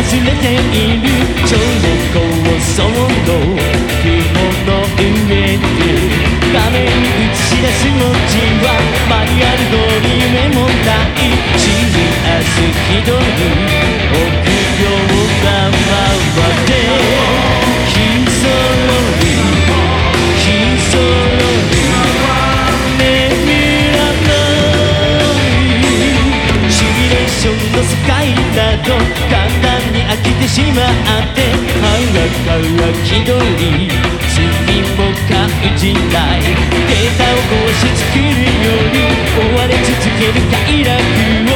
忘れてしまって腹から気取り。罪も感じない。データを壊し作るより追われ続ける快楽。